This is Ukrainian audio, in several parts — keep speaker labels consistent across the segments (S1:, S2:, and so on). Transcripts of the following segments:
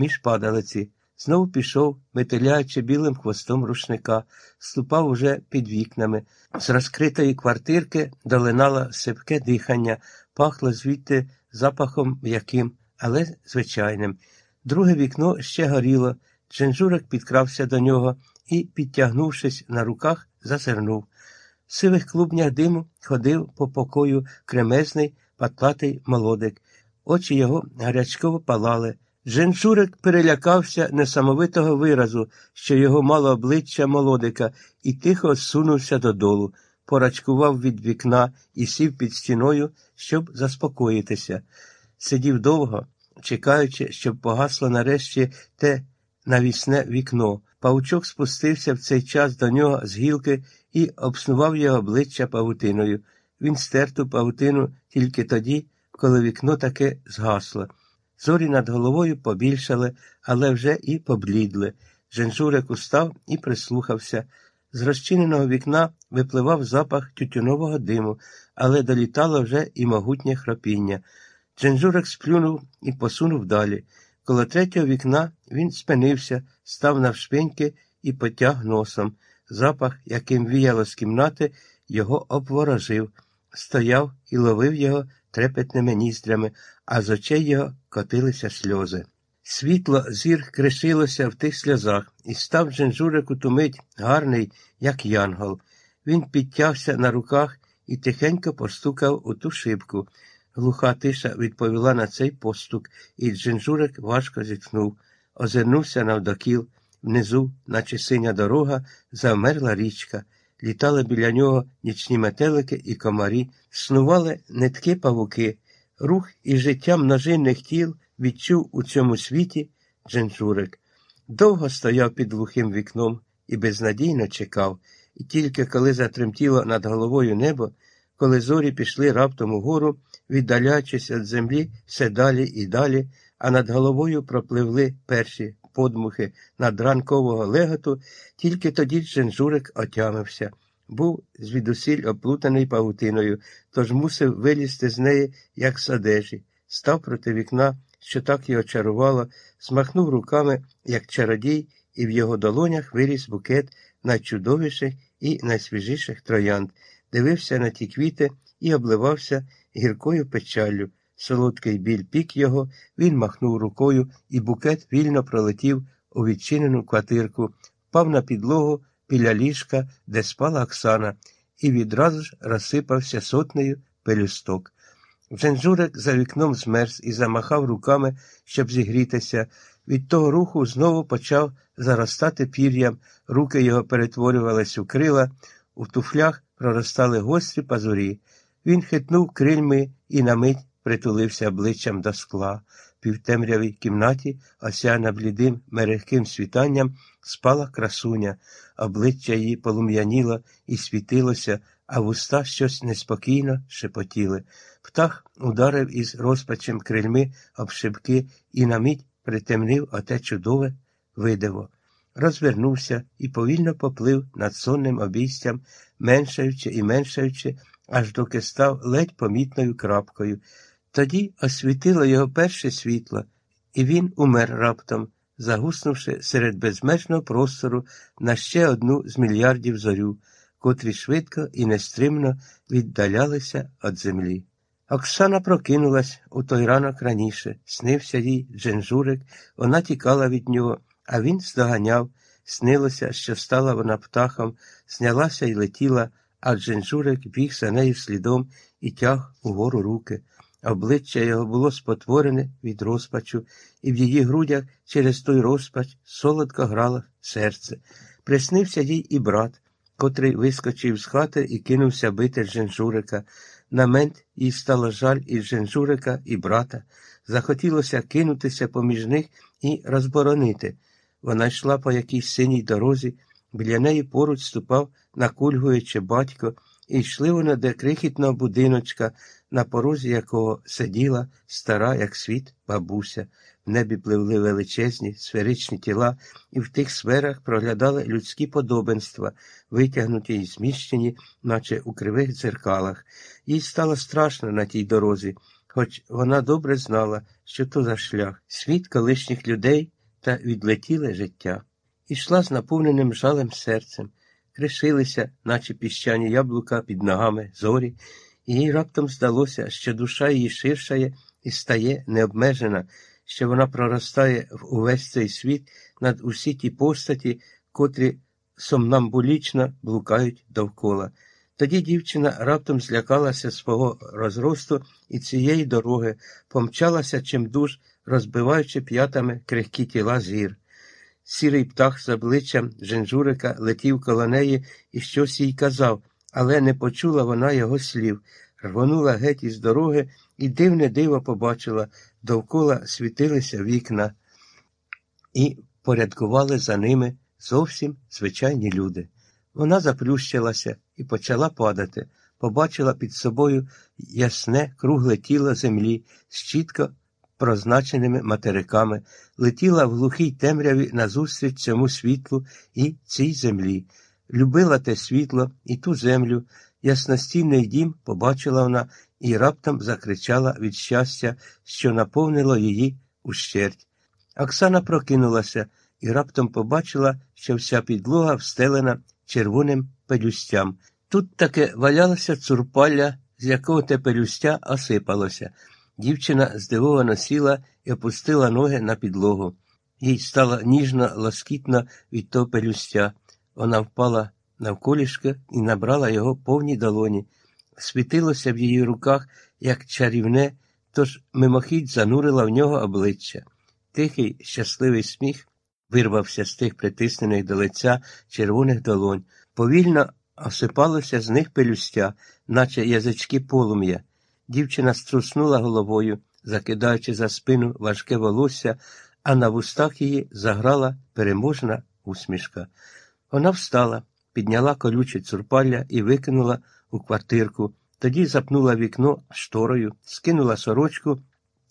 S1: між падалиці. Знову пішов, метеляючи білим хвостом рушника, ступав уже під вікнами. З розкритої квартирки долинало сипке дихання, пахло звідти запахом м'яким, але звичайним. Друге вікно ще горіло. Дженжурик підкрався до нього і, підтягнувшись на руках, зазирнув. В сивих клубнях диму ходив по покою кремезний, патлатий молодик. Очі його гарячково палали. Женчурик перелякався несамовитого виразу, що його мало обличчя молодика, і тихо сунувся додолу, порачкував від вікна і сів під стіною, щоб заспокоїтися. Сидів довго, чекаючи, щоб погасло нарешті те навісне вікно. Павучок спустився в цей час до нього з гілки і обснував його обличчя павутиною. Він стер ту павутину тільки тоді, коли вікно таки згасло. Зорі над головою побільшали, але вже і поблідли. Женжурик устав і прислухався. З розчиненого вікна випливав запах тютюнового диму, але долітало вже і могутнє хропіння. Дженжурик сплюнув і посунув далі. Коло третього вікна він спинився, став навшпиньки і потяг носом. Запах, яким віяло з кімнати, його обворожив, стояв і ловив його трепетними ніздрями, а з очей його котилися сльози. Світло зір кришилося в тих сльозах, і став Дженжурик у ту мить гарний, як янгол. Він підтягся на руках і тихенько постукав у ту шибку. Глуха тиша відповіла на цей постук, і Джинжурик важко зітхнув, озирнувся навдокіл. Внизу, наче синя дорога, завмерла річка. Літали біля нього нічні метелики і комарі, снували нитки павуки. Рух і життя множинних тіл відчув у цьому світі Джинжурик. Довго стояв під глухим вікном і безнадійно чекав, і тільки коли затремтіло над головою небо, коли зорі пішли раптом угору, віддалячись від землі все далі і далі, а над головою пропливли перші подмухи надранкового леготу, тільки тоді Дженжурик отямився. Був звідусіль оплутаний павутиною, тож мусив вилізти з неї, як з одежі, став проти вікна, що так його чарувало, смахнув руками, як чародій, і в його долонях виріс букет найчудовіших і найсвіжіших троянд, дивився на ті квіти і обливався гіркою печаллю. Солодкий біль пік його, він махнув рукою, і букет вільно пролетів у відчинену квартирку, впав на підлогу біля ліжка, де спала Оксана, і відразу ж розсипався сотнею пелюсток. Дженжурик за вікном змерз і замахав руками, щоб зігрітися. Від того руху знову почав заростати пір'ям, руки його перетворювались у крила, у туфлях проростали гострі пазурі. Він хитнув крильми і на мить притулився обличчям до скла. Півтемрявій кімнаті, осяна блідим мерехким світанням, спала красуня, обличчя її полум'яніло і світилося, а вуста щось неспокійно шепотіли. Птах ударив із розпачем крильми об шибки і на мить притемнив оте чудове видиво. Розвернувся і повільно поплив над сонним обійстям, меншаючи і меншаючи, аж доки став ледь помітною крапкою. Тоді освітило його перше світло, і він умер раптом, загуснувши серед безмежного простору на ще одну з мільярдів зорю, котрі швидко і нестримно віддалялися від землі. Оксана прокинулась у той ранок раніше, снився їй Дженжурик, вона тікала від нього, а він здоганяв, снилося, що стала вона птахом, знялася і летіла, а Дженжурик біг за нею слідом і тяг угору руки. Обличчя його було спотворене від розпачу, і в її грудях через той розпач солодко грало серце. Приснився їй і брат, котрий вискочив з хати і кинувся бити Дженжурика. На мент їй стало жаль і Дженжурика, і брата. Захотілося кинутися поміж них і розборонити. Вона йшла по якійсь синій дорозі, біля неї поруч ступав, накульгуючи батько, і йшли вони до крихітного будиночка, на порозі якого сиділа стара, як світ, бабуся. В небі пливли величезні, сферичні тіла, і в тих сферах проглядали людські подобенства, витягнуті й зміщені, наче у кривих дзеркалах. Їй стало страшно на тій дорозі. хоч вона добре знала, що то за шлях, світ колишніх людей та відлетіле життя. Ішла з наповненим жалем серцем, кришилися, наче піщані яблука під ногами зорі, і їй раптом здалося, що душа її ширшає і стає необмежена, що вона проростає в увесь цей світ над усі ті постаті, котрі сомнамбулічно блукають довкола. Тоді дівчина раптом злякалася свого розросту і цієї дороги, помчалася чимдуж, розбиваючи п'ятами крихкі тіла зір. Сірий птах з обличчям Женжурика летів коло неї і щось їй казав, але не почула вона його слів, рвонула геть із дороги і дивне диво побачила, довкола світилися вікна, і порядкували за ними зовсім звичайні люди. Вона заплющилася і почала падати, побачила під собою ясне, кругле тіло землі з чітко прозначеними материками, летіла в глухій темряві назустріч цьому світлу і цій землі, любила те світло і ту землю, ясностійний дім побачила вона і раптом закричала від щастя, що наповнило її ущерть. Оксана прокинулася і раптом побачила, що вся підлога встелена червоним пелюстям. Тут таки валялося цурпалля, з якого те пелюстя осипалося. Дівчина здивовано сіла і опустила ноги на підлогу. Їй стало ніжно, лоскітно від того пелюстя. Вона впала навколішки і набрала його повні долоні. Світилося в її руках, як чарівне, тож мимохідь занурила в нього обличчя. Тихий, щасливий сміх вирвався з тих притиснених до лиця червоних долонь. Повільно осипалося з них пелюстя, наче язички полум'я. Дівчина струснула головою, закидаючи за спину важке волосся, а на вустах її заграла переможна усмішка. Вона встала, підняла колюче цурпалля і викинула у квартирку, тоді запнула вікно шторою, скинула сорочку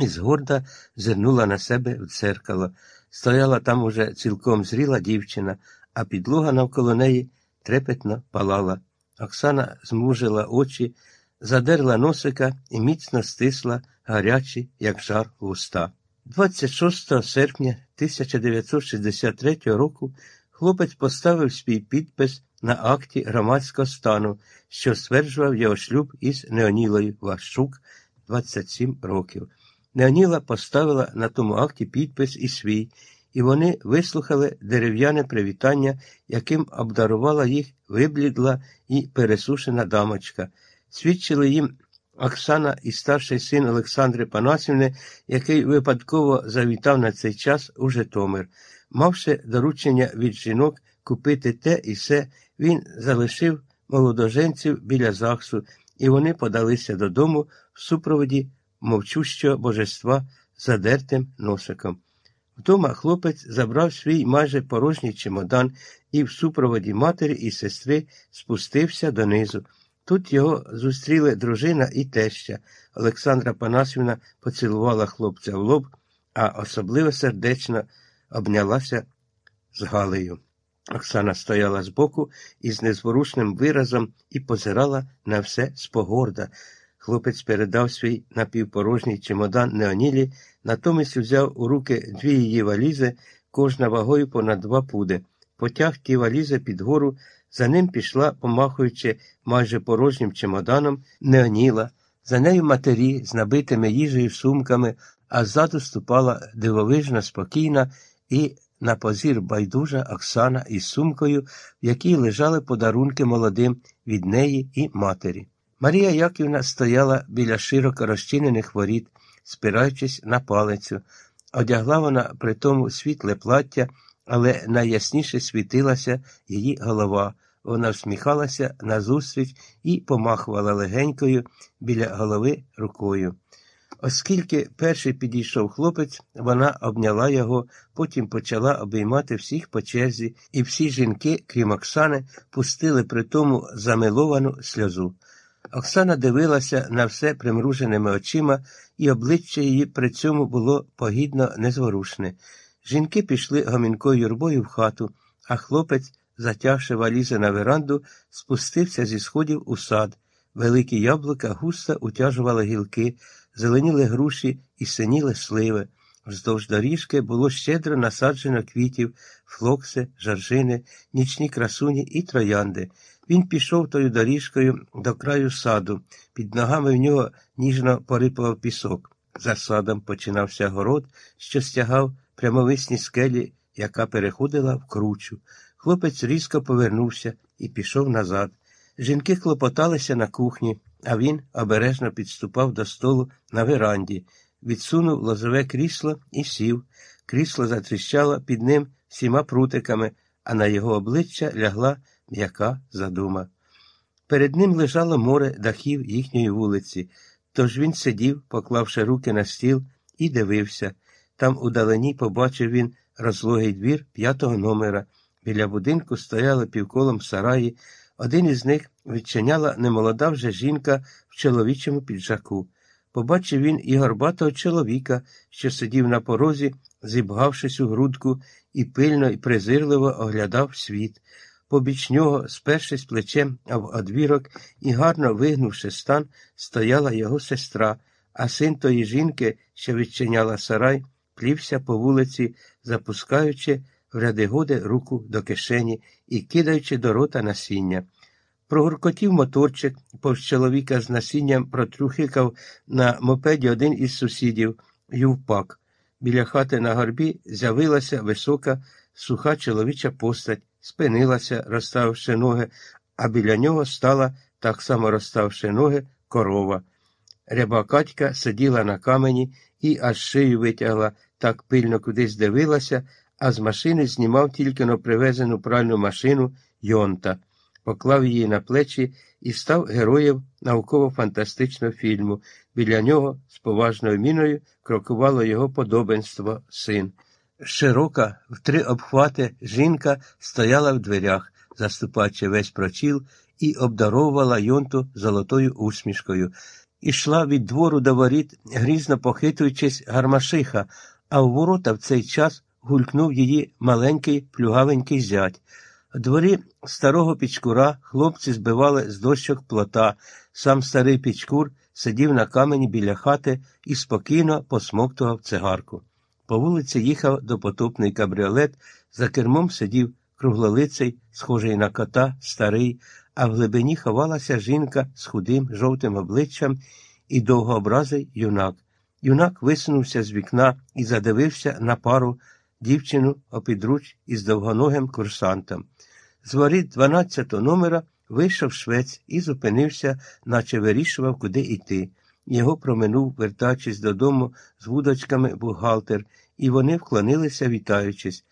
S1: і згорда зирнула на себе в дзеркало. Стояла там уже цілком зріла дівчина, а підлога навколо неї трепетно палала. Оксана змужила очі, задерла носика і міцно стисла гарячі, як жар вуста. 26 серпня 1963 року хлопець поставив свій підпис на акті громадського стану, що стверджував його шлюб із Неонілою Ващук 27 років. Неоніла поставила на тому акті підпис і свій, і вони вислухали дерев'яне привітання, яким обдарувала їх виблідла і пересушена дамочка. Свідчили їм Оксана і старший син Олександри Панасівни, який випадково завітав на цей час у Житомир. Мавши доручення від жінок купити те і все, він залишив молодоженців біля ЗАГСу, і вони подалися додому в супроводі мовчущого божества задертим носиком. Вдома хлопець забрав свій майже порожній чемодан і в супроводі матері і сестри спустився донизу. Тут його зустріли дружина і теща. Олександра Панасівна поцілувала хлопця в лоб, а особливо сердечно обнялася з Галею. Оксана стояла збоку із незворушним виразом і позирала на все спогорда. Хлопець передав свій напівпорожній чемодан Неонілі, натомість взяв у руки дві її валізи, кожна вагою понад два пуди. Потяг ті валізи під гору, за ним пішла, помахуючи майже порожнім чемоданом, Неоніла, за нею матері з набитими їжею сумками, а ззаду ступала дивовижно спокійна і на позір байдужа Оксана із сумкою, в якій лежали подарунки молодим від неї і матері. Марія Яківна стояла біля широко розчинених воріт, спираючись на палицю. Одягла вона при тому світле плаття, але найясніше світилася її голова. Вона всміхалася назустріч і помахувала легенькою біля голови рукою. Оскільки перший підійшов хлопець, вона обняла його, потім почала обіймати всіх по черзі, і всі жінки, крім Оксани, пустили при тому замиловану сльозу. Оксана дивилася на все примруженими очима, і обличчя її при цьому було погідно незворушне. Жінки пішли гомінкою юрбою в хату, а хлопець, затягши валізи на веранду, спустився зі сходів у сад. Великі яблука густо утяжували гілки, зеленіли груші і синіли сливи. Вздовж доріжки було щедро насаджено квітів, флокси, жаржини, нічні красуні і троянди. Він пішов тою доріжкою до краю саду. Під ногами в нього ніжно порипував пісок. За садом починався город, що стягав прямовисні скелі, яка переходила в кручу. Хлопець різко повернувся і пішов назад. Жінки клопоталися на кухні, а він обережно підступав до столу на веранді, відсунув лозове крісло і сів. Крісло затріщало під ним всіма прутиками, а на його обличчя лягла м'яка задума. Перед ним лежало море дахів їхньої вулиці, тож він сидів, поклавши руки на стіл, і дивився. Там удалені побачив він розлогий двір п'ятого номера. Біля будинку стояли півколом сараї. Один із них відчиняла немолода вже жінка в чоловічому піджаку. Побачив він і горбатого чоловіка, що сидів на порозі, зібгавшись у грудку, і пильно і презирливо оглядав світ. Побіч нього, спершись плечем в одвірок і гарно вигнувши стан, стояла його сестра, а син тої жінки, що відчиняла сарай, плівся по вулиці, запускаючи в руку до кишені і кидаючи до рота насіння. Прогуркотів моторчик, повз чоловіка з насінням протрюхикав на мопеді один із сусідів Ювпак. Біля хати на горбі з'явилася висока, суха чоловіча постать, спинилася, розставивши ноги, а біля нього стала, так само розставивши ноги, корова. Ряба Катька сиділа на камені і аж шию витягла, так пильно кудись дивилася, а з машини знімав тільки но привезену пральну машину Йонта, поклав її на плечі і став героєм науково-фантастичного фільму. Біля нього з поважною міною крокувало його подобенство син. Широка, в три обхвати, жінка стояла в дверях, заступаючи весь прочіл, і обдаровувала Йонту золотою усмішкою. Ішла від двору до воріт, грізно похитуючись гармашиха, а в ворота в цей час гулькнув її маленький плюгавенький зять. Дворі старого пічкура хлопці збивали з дощок плота. Сам старий пічкур сидів на камені біля хати і спокійно посмоктував цигарку. По вулиці їхав допотопний кабріолет, за кермом сидів круглолицей, схожий на кота, старий, а в глибині ховалася жінка з худим жовтим обличчям і довгообразий юнак. Юнак висунувся з вікна і задивився на пару дівчину опідруч із довгоногим курсантом. З воріт 12-го номера вийшов швець і зупинився, наче вирішував, куди йти. Його проминув, вертаючись додому з вудочками бухгалтер, і вони вклонилися, вітаючись.